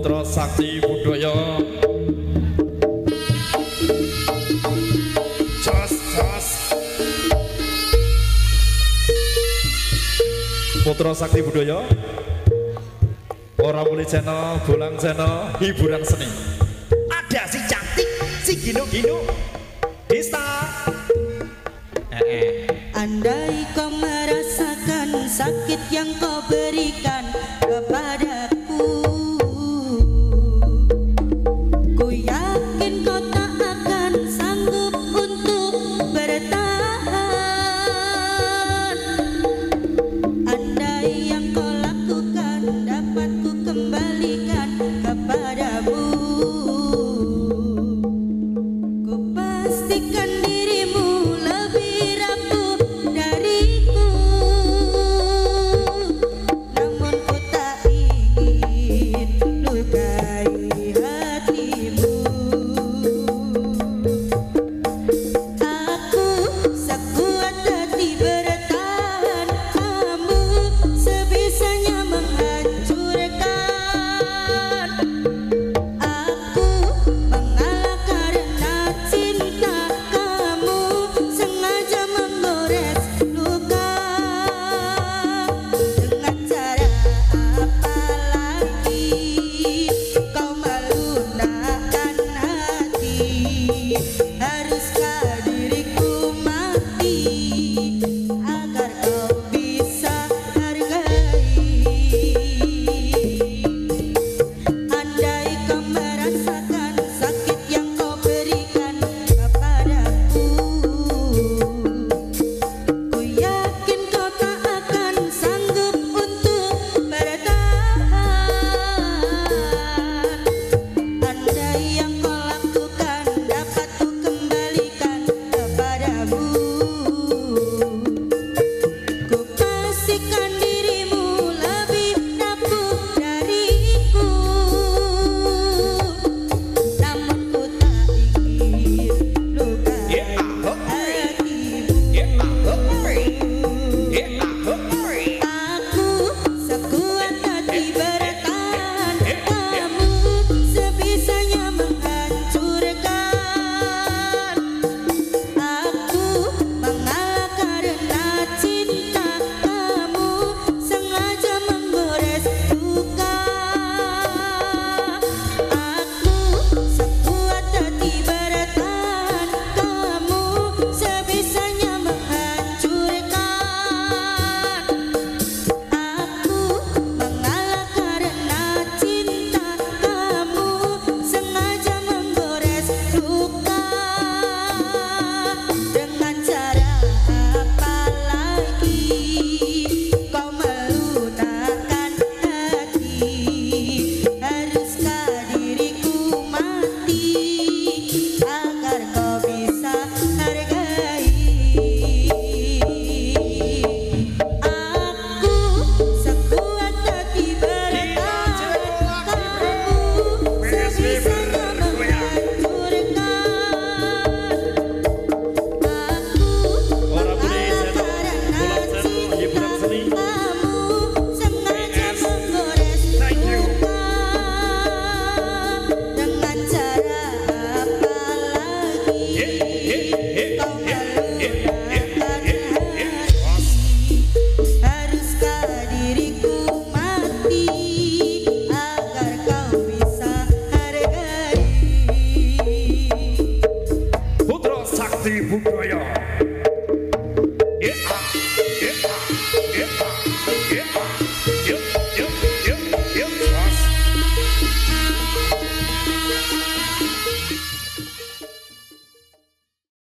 Putra Sakti Budaya Jos jos Putra Sakti Budaya orang mulai channel, bolang channel, hiburan seni. Ada si cantik, si gino-gino bisa. Eh, eh. Andai kau merasakan sakit yang kau berikan kepada Thank you. Party Bukaya.